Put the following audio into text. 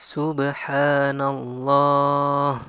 سبحان الله.